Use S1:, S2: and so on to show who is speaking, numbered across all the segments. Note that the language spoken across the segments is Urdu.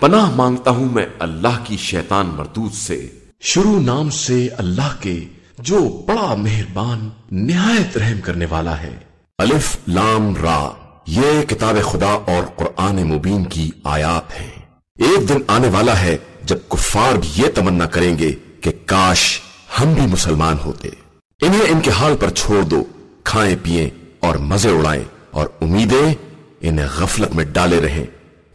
S1: پناہ مانگتا ہوں میں اللہ کی شیطان مردود سے۔ شروع نام سے اللہ کے جو بڑا مہربان، نہایت رحم کرنے والا ہے۔ الف لام را، یہ کتاب خدا اور قرآن مبین کی آیات ہیں۔ ایک دن آنے والا ہے جب کفار بھی یہ تمنا کریں گے کہ کاش ہم بھی مسلمان ہوتے۔ انہیں ان کے حال پر چھوڑ دو، کھائیں پیئیں اور مزے اڑائیں اور امیدیں انہیں غفلت میں ڈالے رہیں۔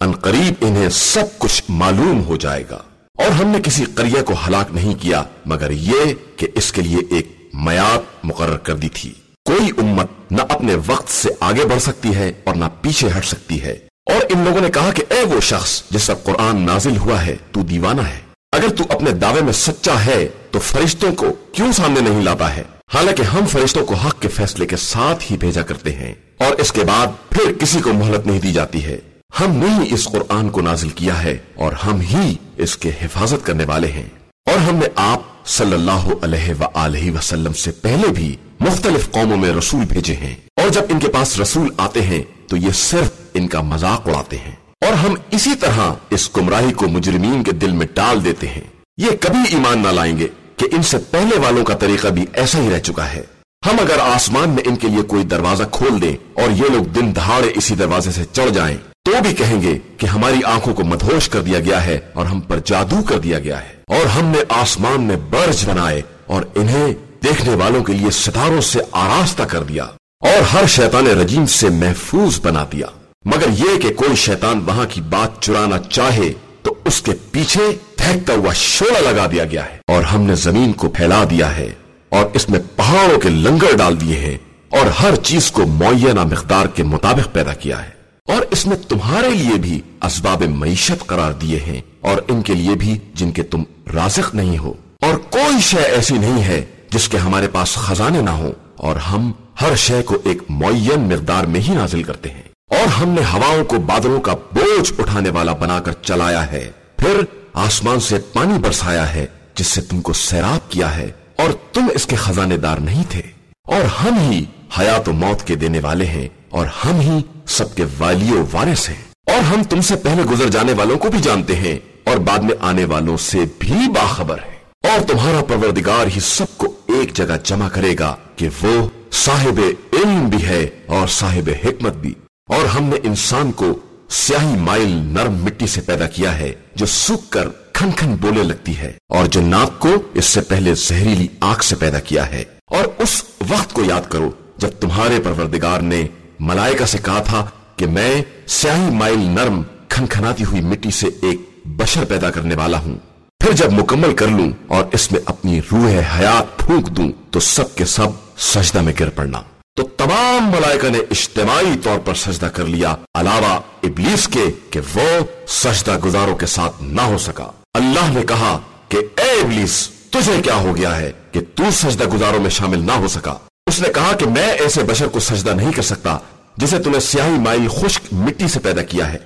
S1: ان قریب انہیں سب کچھ معلوم ہو جائے گا۔ اور ہم نے کسی قریہ کو ہلاک نہیں کیا، مگر یہ کہ اس کے لیے ایک میات مقرر کر دی تھی۔ کوئی امت نہ اپنے وقت سے آگے بڑھ سکتی ہے اور نہ پیچھے ہٹ سکتی ہے۔ اور ان لوگوں نے کہا کہ اے وہ شخص جس پر قرآن نازل ہوا ہے، تو دیوانہ ہے۔ اگر تو اپنے دعوے میں سچا ہے، تو فرشتوں کو کیوں سامنے نہیں لاتا ہے؟ حالانکہ ہم فرشتوں کو حق کے فیصلے کے ساتھ ہی بھیجا کرتے ہیں۔ اور اس کے بعد پھر کسی کو مہلت نہیں دی جاتی ہے۔ ہم نے ہی اس قرآن کو نازل کیا ہے اور ہم ہی اس کے حفاظت کرنے والے ہیں۔ اور ہم نے آپ صلی اللہ علیہ وآلہ وسلم سے پہلے بھی مختلف قوموں میں رسول بھیجے ہیں۔ اور جب ان کے پاس رسول آتے ہیں تو یہ صرف ان کا مذاق اڑاتے ہیں۔ اور ہم اسی طرح اس گمراہی کو مجرمین کے دل میں ڈال دیتے ہیں۔ یہ کبھی ایمان نہ لائیں گے کہ ان سے پہلے والوں کا طریقہ بھی ایسا ہی رہ چکا ہے۔ ہم اگر آسمان میں ان کے لیے کوئی دروازہ کھول دیں اور یہ لوگ دن دہاڑے اسی دروازے سے چڑھ جائیں تو بھی کہیں گے کہ ہماری آنکھوں کو مدہوش کر دیا گیا ہے اور ہم پر جادو کر دیا گیا ہے اور ہم نے آسمان میں برج بنائے اور انہیں دیکھنے والوں کے لیے ستاروں سے آراستہ کر دیا اور ہر شیطان رجیم سے محفوظ بنا دیا۔ مگر یہ کہ کوئی شیطان وہاں کی بات چرانا چاہے تو اس کے پیچھے پھینکتا ہوا شولہ لگا دیا گیا ہے اور ہم نے زمین کو پھیلا دیا ہے اور اس میں پہاڑوں کے لنگر ڈال دیے ہیں اور ہر چیز کو معینہ مقدار کے مطابق پیدا کیا ہے۔ اور اس میں تمہارے لیے بھی اسباب معیشت قرار دیے ہیں اور ان کے لیے بھی جن کے تم رازق نہیں ہو۔ اور کوئی شے ایسی نہیں ہے جس کے ہمارے پاس خزانے نہ ہو اور ہم ہر شے کو ایک معین مقدار میں ہی نازل کرتے ہیں۔ اور ہم نے ہواؤں کو بادلوں کا بوجھ اٹھانے والا بنا کر چلایا ہے۔ پھر آسمان سے پانی برسایا ہے جس سے تم کو سیراب کیا ہے۔ اور تم اس کے خزانے دار نہیں تھے۔ اور ہم ہی حیات و موت کے دینے والے ہیں۔ اور ہم ہی سب کے والی و وارث ہیں۔ اور ہم تم سے پہلے گزر جانے والوں کو بھی جانتے ہیں اور بعد میں آنے والوں سے بھی باخبر ہے اور تمہارا پروردگار ہی سب کو ایک جگہ جمع کرے گا کہ وہ صاحب علم بھی ہے اور صاحب حکمت بھی۔ اور ہم نے انسان کو سیاہی مائل نرم مٹی سے پیدا کیا ہے، جو سوکھ کر کھن کھن بولے لگتی ہے، اور جو ناک کو اس سے پہلے زہریلی آنکھ سے پیدا کیا ہے۔ اور اس وقت کو یاد کرو جب تمہارے پروردگار نے ملائکہ سے کہا تھا کہ میں سیاہی مائل نرم کھن کھناتی ہوئی مٹی سے ایک بشر پیدا کرنے والا ہوں۔ پھر جب مکمل کر لوں اور اس میں اپنی روح حیات پھونک دوں تو سب کے سب سجدہ میں گر پڑنا۔ تو تمام ملائکہ نے اجتماعی طور پر سجدہ کر لیا، علاوہ ابلیس کے کہ وہ سجدہ گزاروں کے ساتھ نہ ہو سکا۔ اللہ نے کہا کہ اے ابلیس، تجھے کیا ہو گیا ہے کہ تو سجدہ گزاروں میں شامل نہ ہو سکا؟ اس نے کہا کہ میں ایسے بشر کو سجدہ نہیں کر سکتا جسے تمہیں سیاہی مائی خشک مٹی سے پیدا کیا ہے۔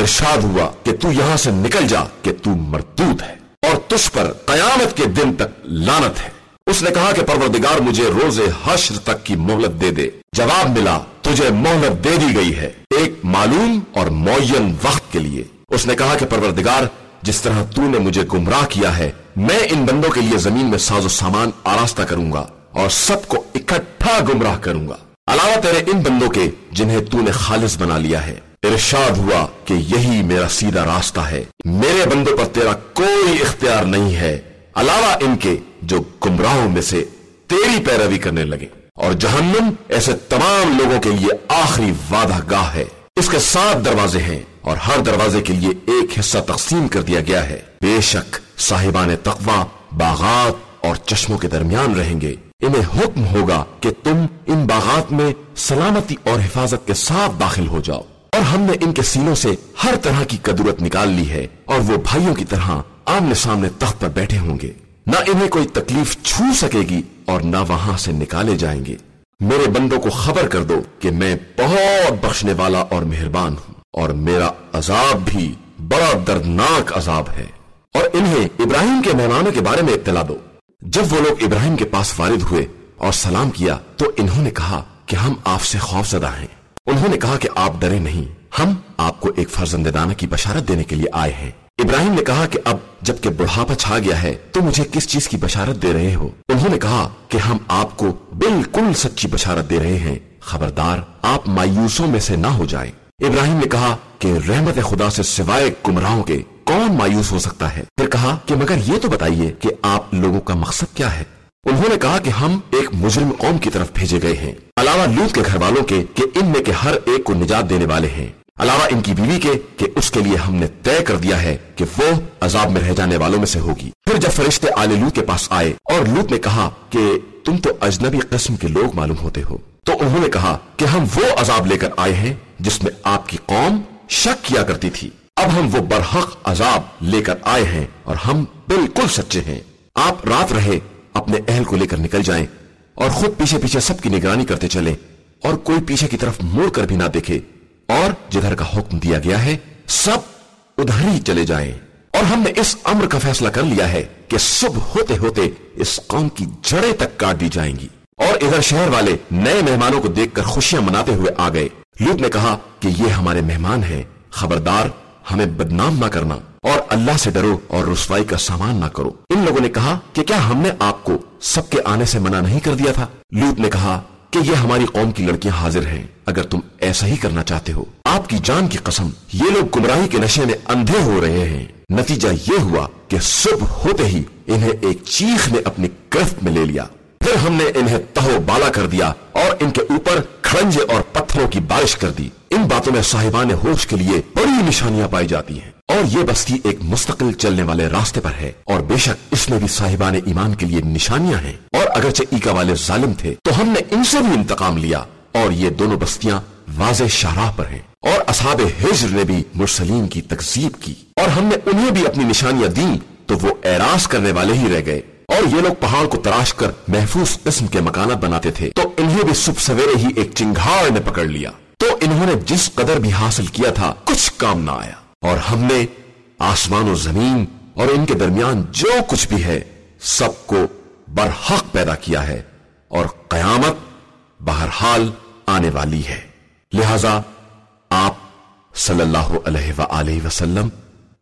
S1: ارشاد ہوا کہ تو یہاں سے نکل جا کہ تو مردود ہے اور تجھ پر قیامت کے دن تک لانت ہے۔ اس نے کہا کہ پروردگار مجھے روز حشر تک کی مہلت دے دے۔ جواب ملا، تجھے مہلت دے دی گئی ہے، ایک معلوم اور معین وقت کے لیے۔ اس نے کہا کہ پروردگار، جس طرح تو نے مجھے گمراہ کیا ہے، میں ان بندوں کے لیے زمین میں ساز و سامان آراستہ کروں گا۔ اور سب کو اکٹھا گمراہ کروں گا۔ علاوہ تیرے ان بندوں کے جنہیں تو نے خالص بنا لیا ہے، ارشاد ہوا کہ یہی میرا سیدھا راستہ ہے۔ میرے بندوں پر تیرا کوئی اختیار نہیں ہے۔ علاوہ ان کے جو گمراہوں میں سے تیری پیروی کرنے لگے۔ اور جہنم ایسے تمام لوگوں کے لیے آخری وعدہ گاہ ہے۔ اس کے سات دروازے ہیں اور ہر دروازے کے لیے ایک حصہ تقسیم کر دیا گیا ہے۔ بے شک صاحبان تقوی باغات اور چشموں کے درمیان رہیں گے۔ انہیں حکم ہوگا کہ تم ان باغات میں سلامتی اور حفاظت کے ساتھ داخل ہو جاؤ۔ اور ہم نے ان کے سینوں سے ہر طرح کی قدرت نکال لی ہے اور وہ بھائیوں کی طرح آمنے سامنے تخت پر بیٹھے ہوں گے۔ نہ انہیں کوئی تکلیف چھو سکے گی اور نہ وہاں سے نکالے جائیں گے۔ میرے بندوں کو خبر کر دو کہ میں بہت بخشنے والا اور مہربان ہوں اور میرا عذاب بھی بڑا دردناک عذاب ہے۔ اور انہیں ابراہیم کے مہمانوں کے بارے میں اطلاع دو۔ جب وہ لوگ ابراہیم کے پاس وارد ہوئے اور سلام کیا تو انہوں نے کہا کہ ہم آپ سے خوف زدہ ہیں۔ انہوں نے کہا کہ آپ ڈرے نہیں۔ ہم آپ کو ایک فرزند دانا کی بشارت دینے کے لیے آئے ہیں۔ ابراہیم نے کہا کہ اب جبکہ بڑھاپا چھا گیا ہے تو مجھے کس چیز کی بشارت دے رہے ہو؟ انہوں نے کہا کہ ہم آپ کو بالکل سچی بشارت دے رہے ہیں۔ خبردار، آپ مایوسوں میں سے نہ ہو جائیں۔ ابراہیم نے کہا کہ رحمت خدا سے سوائے گمراہوں کے کون مایوس ہو سکتا ہے؟ پھر کہا کہ مگر یہ تو بتائیے کہ آپ لوگوں کا مقصد کیا ہے؟ انہوں نے کہا کہ ہم ایک مجرم قوم کی طرف بھیجے گئے ہیں۔ علاوہ لوت کے گھر والوں کے کہ ان میں کے ہر ایک کو نجات دینے والے ہیں۔ علاوہ ان کی بیوی کے کہ اس کے لیے ہم نے طے کر دیا ہے کہ وہ عذاب میں رہ جانے والوں میں سے ہوگی۔ پھر جب فرشتے آل لوت کے پاس آئے اور لوت نے کہا کہ تم تو اجنبی قسم کے لوگ معلوم ہوتے ہو، تو انہوں نے کہا کہ ہم وہ عذاب لے کر آئے ہیں جس میں آپ کی قوم شک کیا کرتی تھی۔ اب ہم وہ برحق عذاب لے کر آئے ہیں اور ہم بالکل سچے ہیں۔ آپ رات رہے، اپنے اہل کو لے کر نکل جائیں اور خود پیچھے پیچھے سب کی نگرانی کرتے چلے اور کوئی پیچھے کی طرف موڑ کر بھی نہ دیکھے۔ اور جدھر کا حکم دیا گیا ہے، سب ادھر ہی چلے جائیں۔ اور ہم نے اس امر کا فیصلہ کر لیا ہے کہ صبح ہوتے ہوتے اس قوم کی جڑیں تک کاٹ دی جائیں گی۔ اور ادھر شہر والے نئے مہمانوں کو دیکھ کر خوشیاں مناتے ہوئے آ گئے۔ لوت نے کہا کہ یہ ہمارے مہمان ہیں، خبردار ہمیں بدنام نہ کرنا اور اللہ سے ڈرو اور رسوائی کا سامان نہ کرو۔ ان لوگوں نے کہا کہ کیا ہم نے آپ کو سب کے آنے سے منع نہیں کر دیا تھا؟ لوت نے کہا کہ یہ ہماری قوم کی لڑکیاں حاضر ہیں۔ اگر تم ایسا ہی کرنا چاہتے ہو، آپ کی جان کی قسم، یہ لوگ گمراہی کے نشے میں اندھے ہو رہے ہیں۔ نتیجہ یہ ہوا کہ صبح ہوتے ہی انہیں ایک چیخ نے اپنی گرفت میں لے لیا۔ پھر ہم نے انہیں تہو بالا کر دیا اور ان کے اوپر کھڑنجے اور پتھروں کی بارش کر دی۔ ان باتوں میں صاحبان ہوش کے لیے بڑی نشانیاں پائی جاتی ہیں۔ اور یہ بستی ایک مستقل چلنے والے راستے پر ہے۔ اور بے شک اس میں بھی صاحبان ایمان کے لیے نشانیاں ہیں۔ اور اگرچہ ایکا والے ظالم تھے، تو ہم نے ان سے بھی انتقام لیا۔ اور یہ دونوں بستیاں واضح شاہراہ پر ہیں۔ اور اصحاب ہجر نے بھی مرسلین کی تقزیب کی۔ اور ہم نے انہیں بھی اپنی نشانیاں دی تو وہ ایراس کرنے والے ہی رہ گئے۔ اور یہ لوگ پہاڑ کو تراش کر محفوظ قسم کے مکانات بناتے تھے، تو انہیں بھی صبح سویرے ہی ایک چنگھاڑ نے پکڑ لیا۔ تو انہوں نے جس قدر بھی حاصل کیا تھا، کچھ کام نہ آیا۔ اور ہم نے آسمان و زمین اور ان کے درمیان جو کچھ بھی ہے، سب کو برحق پیدا کیا ہے اور قیامت بہرحال آنے والی ہے۔ لہذا آپ صلی اللہ علیہ وآلہ وسلم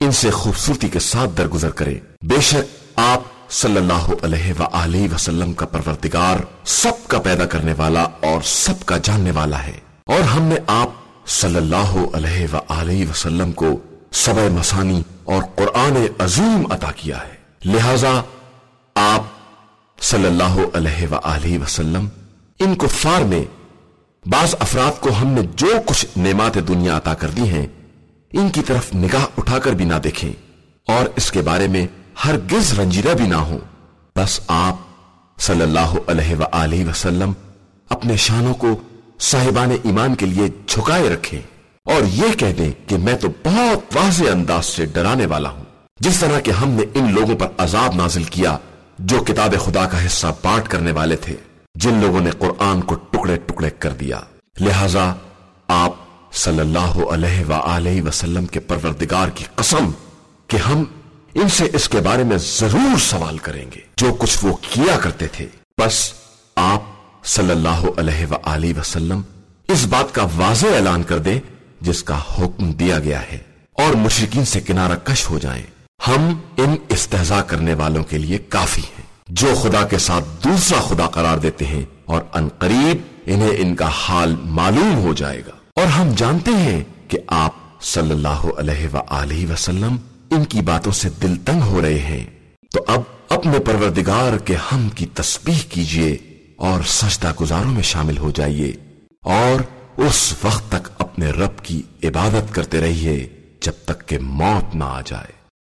S1: ان سے خوبصورتی کے ساتھ درگزر کریں۔ بے شک آپ صلی اللہ علیہ وآلہ وسلم کا پروردگار سب کا پیدا کرنے والا اور سب کا جاننے والا ہے۔ اور ہم نے آپ صلی اللہ علیہ وآلہ وسلم کو سبع مسانی اور قرآن عظیم عطا کیا ہے۔ لہذا آپ صلی اللہ علیہ وآلہ وسلم ان کفار میں بعض افراد کو ہم نے جو کچھ نعمات دنیا عطا کر دی ہیں، ان کی طرف نگاہ اٹھا کر بھی نہ دیکھیں۔ اور اس کے بارے میں ہرگز رنجیدہ بھی نہ ہو بس آپ صلی اللہ علیہ وآلہ وسلم اپنے شانوں کو صاحبان ایمان کے لیے جھکائے رکھیں اور یہ کہہ دیں کہ میں تو بہت واضح انداز سے ڈرانے والا ہوں۔ جس طرح کہ ہم نے ان لوگوں پر عذاب نازل کیا جو کتاب خدا کا حصہ بانٹ کرنے والے تھے، جن لوگوں نے قرآن کو ٹکڑے ٹکڑے کر دیا۔ لہذا آپ صلی اللہ علیہ وآلہ وسلم کے پروردگار کی قسم کہ ہم ان سے اس کے بارے میں ضرور سوال کریں گے۔ جو کچھ وہ کیا کرتے تھے، بس آپ صلی اللہ علیہ وآلہ وسلم اس بات کا واضح اعلان کر دیں جس کا حکم دیا گیا ہے اور مشرقین سے کنارہ کش ہو جائیں۔ ہم ان استحضاء کرنے والوں کے لیے کافی ہیں۔ جو خدا کے ساتھ دوسرا خدا قرار دیتے ہیں اور ان قریب انہیں ان کا حال معلوم ہو جائے گا۔ اور ہم جانتے ہیں کہ آپ صلی اللہ علیہ وآلہ وسلم ان کی باتوں سے دل تنگ ہو رہے ہیں۔ تو اب اپنے پروردگار کے ہم کی تسبیح کیجیے اور سجدہ گزاروں میں شامل ہو جائیے اور اس وقت تک اپنے رب کی عبادت کرتے رہیے جب تک کہ موت نہ آ جائے۔